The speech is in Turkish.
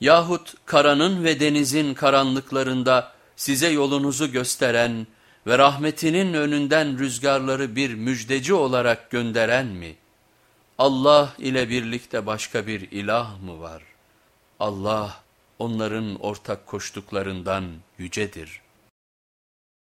Yahut karanın ve denizin karanlıklarında size yolunuzu gösteren ve rahmetinin önünden rüzgarları bir müjdeci olarak gönderen mi? Allah ile birlikte başka bir ilah mı var? Allah onların ortak koştuklarından yücedir.''